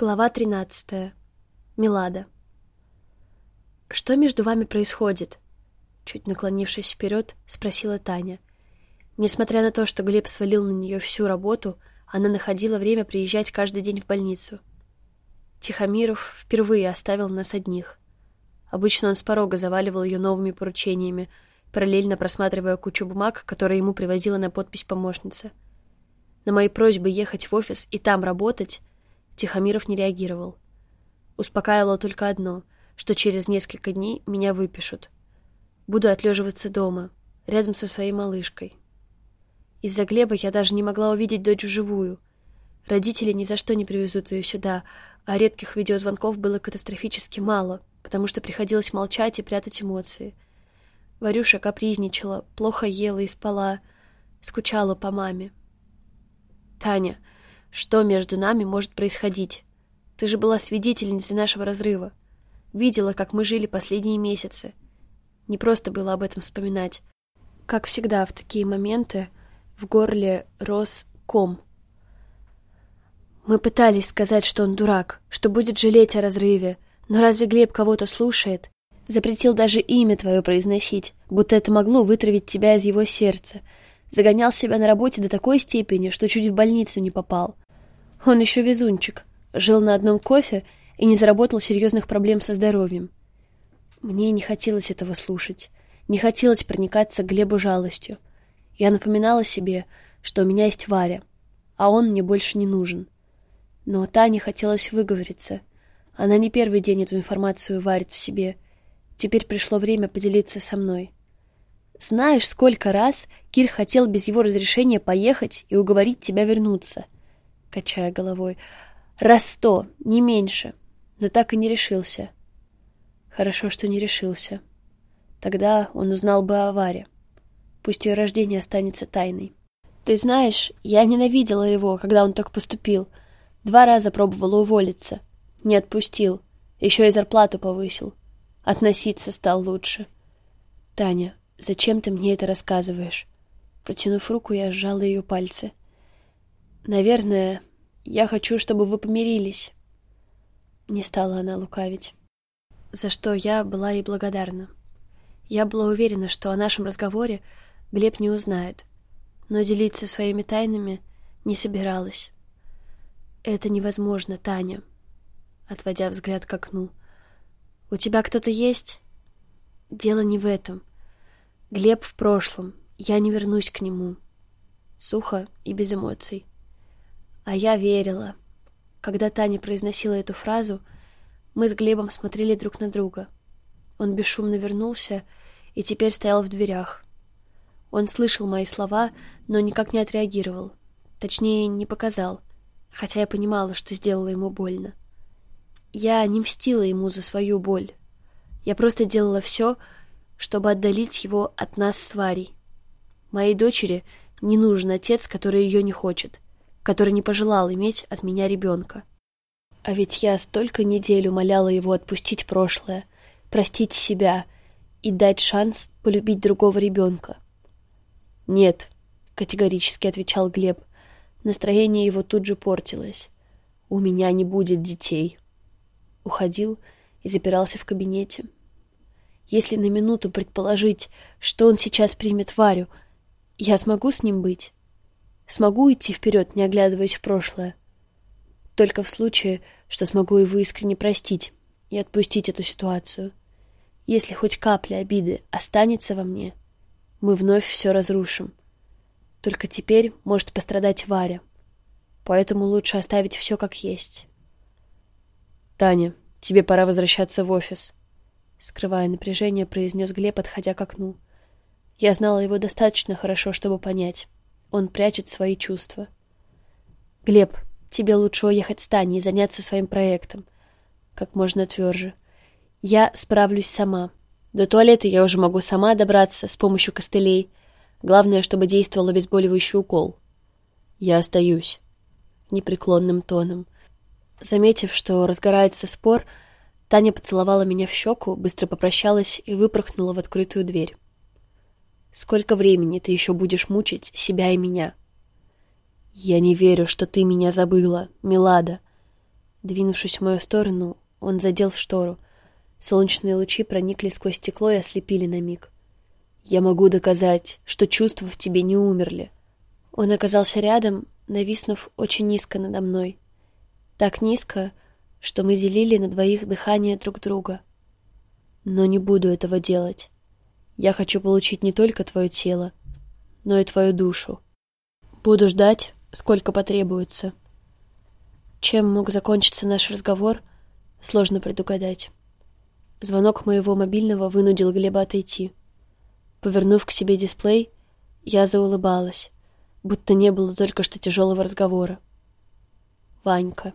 Глава 13. Милада. «Что между вами происходит?» Чуть наклонившись вперед, спросила Таня. Несмотря на то, что Глеб свалил на нее всю работу, она находила время приезжать каждый день в больницу. Тихомиров впервые оставил нас одних. Обычно он с порога заваливал ее новыми поручениями, параллельно просматривая кучу бумаг, которые ему привозила на подпись помощница. На мои просьбы ехать в офис и там работать Тихомиров не реагировал. Успокаивало только одно, что через несколько дней меня выпишут. Буду отлеживаться дома, рядом со своей малышкой. Из-за Глеба я даже не могла увидеть дочь вживую. Родители ни за что не привезут ее сюда, а редких видеозвонков было катастрофически мало, потому что приходилось молчать и прятать эмоции. Варюша капризничала, плохо ела и спала, скучала по маме. «Таня, что между нами может происходить? Ты же была свидетельницей нашего разрыва. Видела, как мы жили последние месяцы. Не просто было об этом вспоминать. Как всегда в такие моменты в горле рос ком. Мы пытались сказать, что он дурак, что будет жалеть о разрыве, но разве Глеб кого-то слушает? Запретил даже имя твое произносить, будто это могло вытравить тебя из его сердца. Загонял себя на работе до такой степени, что чуть в больницу не попал. Он еще везунчик. Жил на одном кофе и не заработал серьезных проблем со здоровьем. Мне не хотелось этого слушать. Не хотелось проникаться Глебу жалостью. Я напоминала себе, что у меня есть Варя, а он мне больше не нужен. Но Тане хотелось выговориться. Она не первый день эту информацию варит в себе. Теперь пришло время поделиться со мной. Знаешь, сколько раз Кир хотел без его разрешения поехать и уговорить тебя вернуться? Качая головой. Раз сто, не меньше. Но так и не решился. Хорошо, что не решился. Тогда он узнал бы о Варе. Пусть ее рождение останется тайной. Ты знаешь, я ненавидела его, когда он так поступил. Два раза пробовала уволиться. Не отпустил. Еще и зарплату повысил. Относиться стал лучше. Таня, зачем ты мне это рассказываешь? Протянув руку, я сжала ее пальцы. Наверное, я хочу, чтобы вы помирились. Не стала она лукавить. За что я была ей благодарна. Я была уверена, что о нашем разговоре Глеб не узнает, но делиться своими тайнами не собиралась. Это невозможно, Таня. Отводя взгляд к окну. У тебя кто-то есть? Дело не в этом. Глеб в прошлом. Я не вернусь к нему. Сухо и без эмоций. А я верила. Когда Таня произносила эту фразу, мы с Глебом смотрели друг на друга. Он бесшумно вернулся и теперь стоял в дверях. Он слышал мои слова, но никак не отреагировал. Точнее, не показал, хотя я понимала, что сделала ему больно. Я не мстила ему за свою боль. Я просто делала все, чтобы отдалить его от нас с Варей. Моей дочери не нужен отец, который ее не хочет — который не пожелал иметь от меня ребенка. А ведь я столько недель умоляла его отпустить прошлое, простить себя и дать шанс полюбить другого ребенка. «Нет», — категорически отвечал Глеб. Настроение его тут же портилось. «У меня не будет детей». Уходил и запирался в кабинете. Если на минуту предположить, что он сейчас примет Варю, я смогу с ним быть? Смогу идти вперед, не оглядываясь в прошлое. Только в случае, что смогу его искренне простить и отпустить эту ситуацию. Если хоть капля обиды останется во мне, мы вновь все разрушим. Только теперь может пострадать Варя. Поэтому лучше оставить все как есть. «Таня, тебе пора возвращаться в офис», — скрывая напряжение, произнес Глеб, отходя к окну. Я знала его достаточно хорошо, чтобы понять. Он прячет свои чувства. «Глеб, тебе лучше уехать с Таней и заняться своим проектом. Как можно тверже. Я справлюсь сама. До туалета я уже могу сама добраться с помощью костылей. Главное, чтобы действовал обезболивающий укол. Я остаюсь. Непреклонным тоном. Заметив, что разгорается спор, Таня поцеловала меня в щеку, быстро попрощалась и выпорхнула в открытую дверь. Сколько времени ты еще будешь мучить себя и меня? Я не верю, что ты меня забыла, Милада. Двинувшись в мою сторону, он задел штору. Солнечные лучи проникли сквозь стекло и ослепили на миг. «Я могу доказать, что чувства в тебе не умерли». Он оказался рядом, нависнув очень низко надо мной. Так низко, что мы делили на двоих дыхание друг друга. Но не буду этого делать. Я хочу получить не только твое тело, но и твою душу. Буду ждать, сколько потребуется. Чем мог закончиться наш разговор, сложно предугадать. Звонок моего мобильного вынудил Глеба отойти. Повернув к себе дисплей, я заулыбалась, будто не было только что тяжелого разговора. Ванька.